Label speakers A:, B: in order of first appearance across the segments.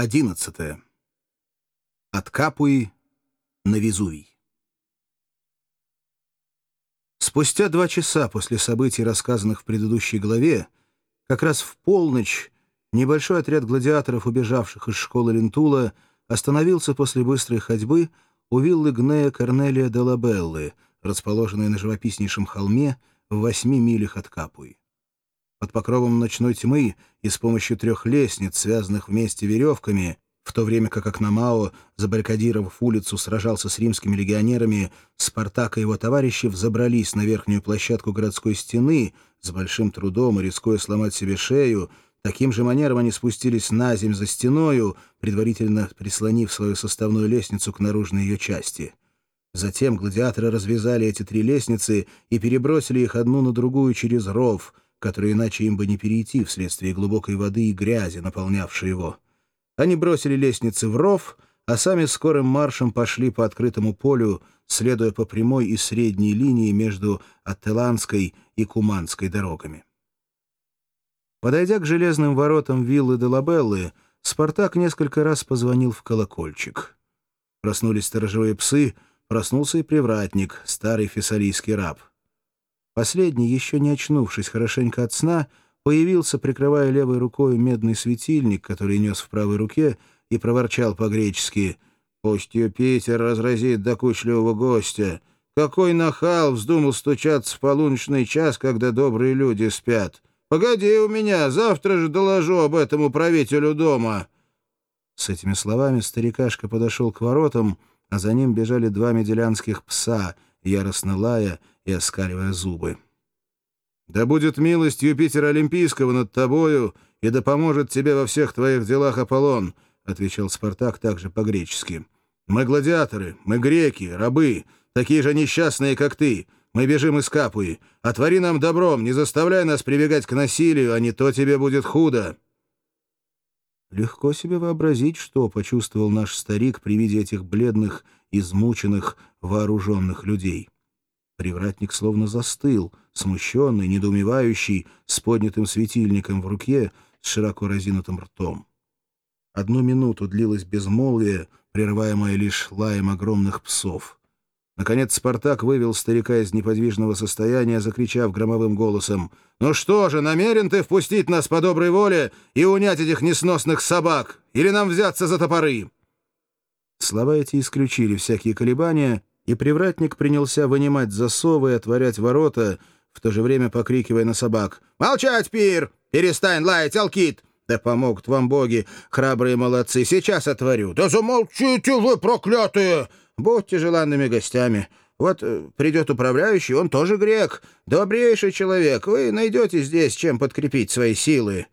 A: 11. От Капуи на Везувий. Спустя два часа после событий, рассказанных в предыдущей главе, как раз в полночь небольшой отряд гладиаторов, убежавших из школы Лентула, остановился после быстрой ходьбы у виллы Гнея Корнелия де Лабеллы, расположенной на живописнейшем холме в восьми милях от Капуи. Под покровом ночной тьмы и с помощью трех лестниц, связанных вместе веревками, в то время как Акномао, забаррикадировав улицу, сражался с римскими легионерами, Спартак и его товарищи взобрались на верхнюю площадку городской стены, с большим трудом и рискуя сломать себе шею, таким же манером они спустились на земь за стеною, предварительно прислонив свою составную лестницу к наружной ее части. Затем гладиаторы развязали эти три лестницы и перебросили их одну на другую через ров — который иначе им бы не перейти вследствие глубокой воды и грязи, наполнявшей его. Они бросили лестницы в ров, а сами скорым маршем пошли по открытому полю, следуя по прямой и средней линии между Аттеланской и Куманской дорогами. Подойдя к железным воротам виллы Делабеллы, Спартак несколько раз позвонил в колокольчик. Проснулись сторожевые псы, проснулся и привратник, старый фессалийский раб. Последний, еще не очнувшись хорошенько от сна, появился, прикрывая левой рукой медный светильник, который нес в правой руке, и проворчал по-гречески «Пусть Юпитер разразит докучливого гостя! Какой нахал вздумал стучаться в полуночный час, когда добрые люди спят! Погоди у меня, завтра же доложу об этом управителю дома!» С этими словами старикашка подошел к воротам, а за ним бежали два меделянских пса, яростно лая и оскаливая зубы. «Да будет милость Юпитера Олимпийского над тобою, и да поможет тебе во всех твоих делах Аполлон», — отвечал Спартак также по-гречески. «Мы гладиаторы, мы греки, рабы, такие же несчастные, как ты. Мы бежим из Капуи. Отвори нам добром, не заставляй нас прибегать к насилию, а не то тебе будет худо». Легко себе вообразить, что почувствовал наш старик при виде этих бледных, измученных, вооруженных людей. Привратник словно застыл, смущенный, недоумевающий, с поднятым светильником в руке, с широко разинутым ртом. Одну минуту длилось безмолвие, прерываемое лишь лаем огромных псов. Наконец Спартак вывел старика из неподвижного состояния, закричав громовым голосом «Ну что же, намерен ты впустить нас по доброй воле и унять этих несносных собак? Или нам взяться за топоры?» Слова эти исключили всякие колебания, и привратник принялся вынимать засовы и отворять ворота, в то же время покрикивая на собак. «Молчать, пир! Перестань лаять, Алкит! Да помогут вам боги, храбрые молодцы! Сейчас отворю! Да замолчите вы, проклятые! Будьте желанными гостями!» Вот э, придет управляющий, он тоже грек, добрейший человек. Вы найдете здесь, чем подкрепить свои силы».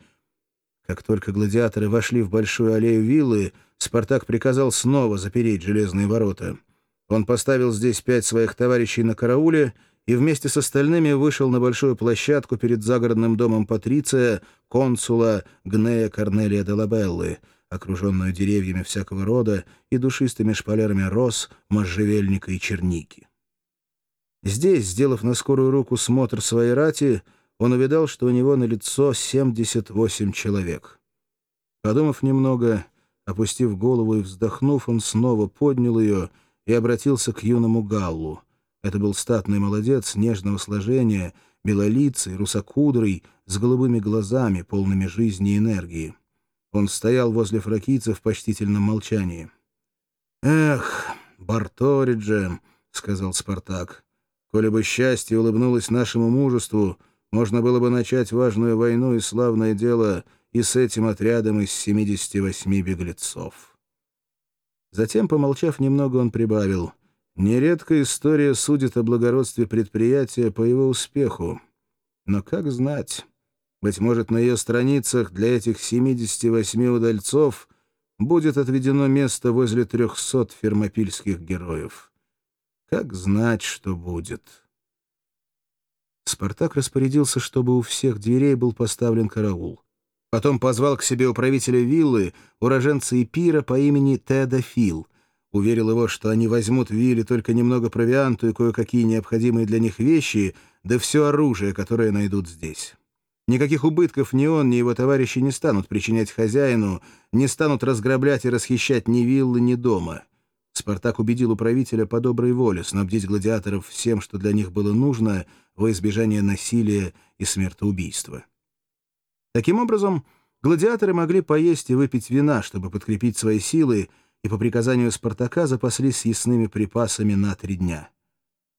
A: Как только гладиаторы вошли в большую аллею виллы, Спартак приказал снова запереть железные ворота. Он поставил здесь пять своих товарищей на карауле и вместе с остальными вышел на большую площадку перед загородным домом Патриция, консула Гнея Корнелия де Лабеллы, окруженную деревьями всякого рода и душистыми шпалерами роз, можжевельника и черники. Здесь, сделав на скорую руку смотр своей рати, он увидал, что у него на лицо 78 человек. Подумав немного, опустив голову и вздохнув, он снова поднял ее — и обратился к юному Галлу. Это был статный молодец нежного сложения, белолицый, русокудрый, с голубыми глазами, полными жизни и энергии. Он стоял возле фракийца в почтительном молчании. «Эх, Барториджи», — сказал Спартак, — «коли бы счастье улыбнулось нашему мужеству, можно было бы начать важную войну и славное дело и с этим отрядом из 78 беглецов». Затем, помолчав немного, он прибавил. «Нередко история судит о благородстве предприятия по его успеху. Но как знать? Быть может, на ее страницах для этих 78 удальцов будет отведено место возле 300 фермопильских героев. Как знать, что будет?» Спартак распорядился, чтобы у всех дверей был поставлен караул. Потом позвал к себе управителя виллы, уроженца Эпира по имени Теда Фил. Уверил его, что они возьмут в вилле только немного провианту и кое-какие необходимые для них вещи, да все оружие, которое найдут здесь. Никаких убытков ни он, ни его товарищи не станут причинять хозяину, не станут разграблять и расхищать ни виллы, ни дома. Спартак убедил управителя по доброй воле снабдить гладиаторов всем, что для них было нужно, во избежание насилия и смертоубийства. Таким образом, гладиаторы могли поесть и выпить вина, чтобы подкрепить свои силы, и по приказанию Спартака запаслись съестными припасами на три дня.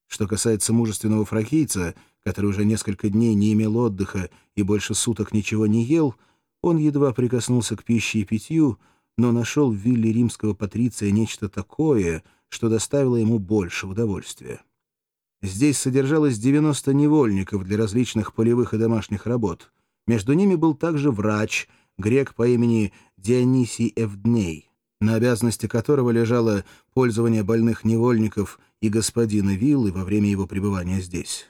A: Что касается мужественного фракийца, который уже несколько дней не имел отдыха и больше суток ничего не ел, он едва прикоснулся к пище и питью, но нашел в вилле римского патриция нечто такое, что доставило ему больше удовольствия. Здесь содержалось 90 невольников для различных полевых и домашних работ. Между ними был также врач, грек по имени Дионисий Эвдней, на обязанности которого лежало пользование больных невольников и господина виллы во время его пребывания здесь.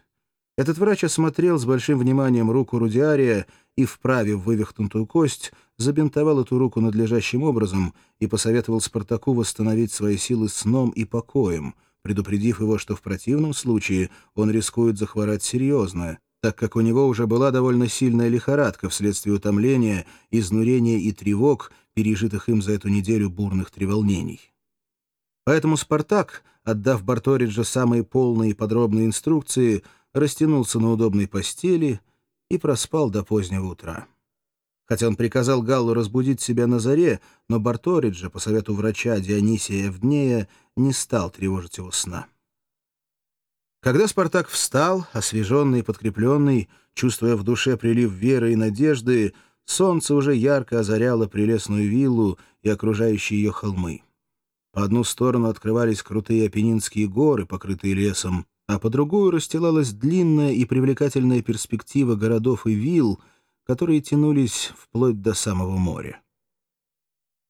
A: Этот врач осмотрел с большим вниманием руку Рудиария и, вправив вывихнутую кость, забинтовал эту руку надлежащим образом и посоветовал Спартаку восстановить свои силы сном и покоем, предупредив его, что в противном случае он рискует захворать серьезно, так как у него уже была довольно сильная лихорадка вследствие утомления, изнурения и тревог, пережитых им за эту неделю бурных треволнений. Поэтому Спартак, отдав Барториджа самые полные и подробные инструкции, растянулся на удобной постели и проспал до позднего утра. Хотя он приказал Галлу разбудить себя на заре, но Барториджа, по совету врача Дионисия Евднея, не стал тревожить его сна. Когда Спартак встал, освеженный и подкрепленный, чувствуя в душе прилив веры и надежды, солнце уже ярко озаряло прелестную виллу и окружающие ее холмы. По одну сторону открывались крутые Апеннинские горы, покрытые лесом, а по другую расстилалась длинная и привлекательная перспектива городов и вилл, которые тянулись вплоть до самого моря.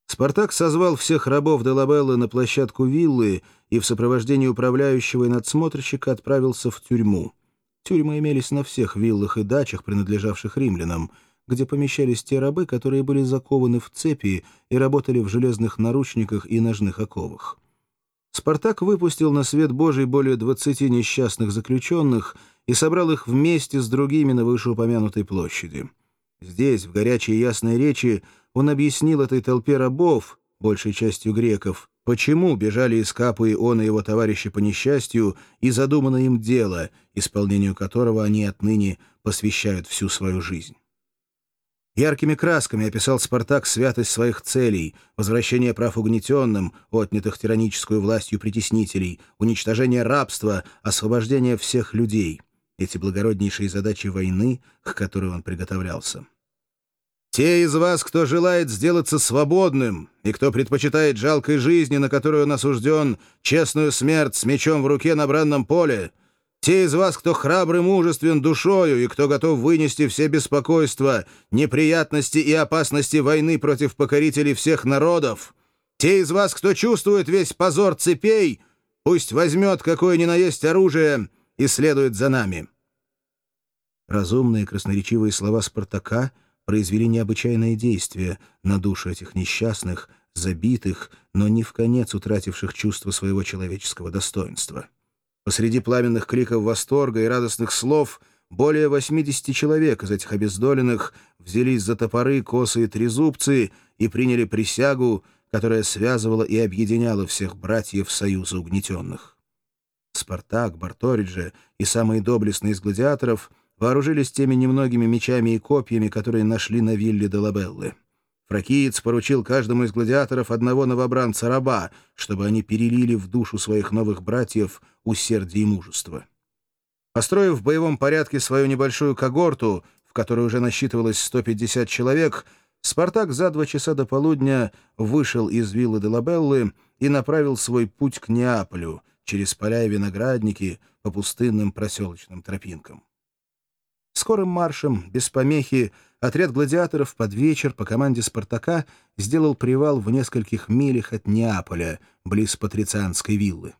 A: Спартак созвал всех рабов Делабеллы на площадку виллы и в сопровождении управляющего и надсмотрщика отправился в тюрьму. Тюрьмы имелись на всех виллах и дачах, принадлежавших римлянам, где помещались те рабы, которые были закованы в цепи и работали в железных наручниках и ножных оковах. Спартак выпустил на свет Божий более 20 несчастных заключенных и собрал их вместе с другими на вышеупомянутой площади. Здесь, в горячей и ясной речи, он объяснил этой толпе рабов, большей частью греков, почему бежали из Капы он и его товарищи по несчастью и задумано им дело, исполнению которого они отныне посвящают всю свою жизнь. Яркими красками описал Спартак святость своих целей, возвращение прав угнетенным, отнятых тираническую властью притеснителей, уничтожение рабства, освобождение всех людей. Эти благороднейшие задачи войны, к которой он приготовлялся. «Те из вас, кто желает сделаться свободным, и кто предпочитает жалкой жизни, на которую он осужден, честную смерть с мечом в руке на бранном поле, — те из вас, кто храбрый, мужествен душою и кто готов вынести все беспокойства, неприятности и опасности войны против покорителей всех народов, те из вас, кто чувствует весь позор цепей, пусть возьмет какое ни на есть оружие и следует за нами». Разумные красноречивые слова Спартака произвели необычайное действие на душу этих несчастных, забитых, но не в конец утративших чувство своего человеческого достоинства. Посреди пламенных криков восторга и радостных слов более 80 человек из этих обездоленных взялись за топоры, косы и трезубцы и приняли присягу, которая связывала и объединяла всех братьев союза угнетенных. Спартак, Барториджи и самые доблестные из гладиаторов вооружились теми немногими мечами и копьями, которые нашли на вилле Долабеллы. Фракиец поручил каждому из гладиаторов одного новобранца-раба, чтобы они перелили в душу своих новых братьев усердие и мужество. Построив в боевом порядке свою небольшую когорту, в которой уже насчитывалось 150 человек, Спартак за два часа до полудня вышел из виллы Делабеллы и направил свой путь к Неаполю через поля и виноградники по пустынным проселочным тропинкам. Скорым маршем, без помехи, отряд гладиаторов под вечер по команде «Спартака» сделал привал в нескольких милях от Неаполя, близ Патрицианской виллы.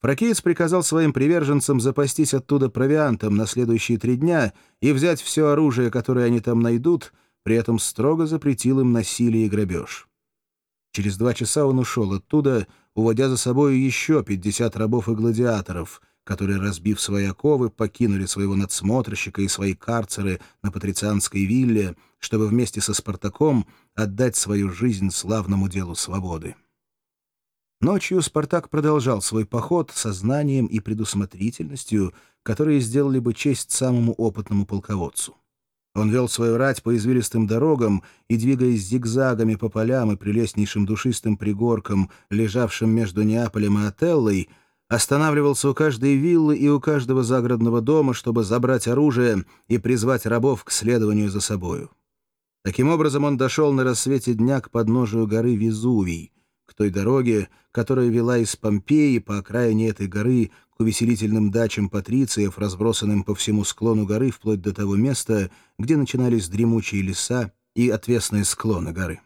A: Фракиец приказал своим приверженцам запастись оттуда провиантом на следующие три дня и взять все оружие, которое они там найдут, при этом строго запретил им насилие и грабеж. Через два часа он ушел оттуда, уводя за собой еще 50 рабов и гладиаторов, которые, разбив свои оковы, покинули своего надсмотрщика и свои карцеры на патрицианской вилле, чтобы вместе со Спартаком отдать свою жизнь славному делу свободы. Ночью Спартак продолжал свой поход со знанием и предусмотрительностью, которые сделали бы честь самому опытному полководцу. Он вел свою рать по извилистым дорогам и, двигаясь зигзагами по полям и прелестнейшим душистым пригоркам, лежавшим между Неаполем и Отеллой, останавливался у каждой виллы и у каждого загородного дома, чтобы забрать оружие и призвать рабов к следованию за собою. Таким образом, он дошел на рассвете дня к подножию горы Везувий, к той дороге, которая вела из Помпеи по окраине этой горы к увеселительным дачам патрициев, разбросанным по всему склону горы вплоть до того места, где начинались дремучие леса и отвесные склоны горы.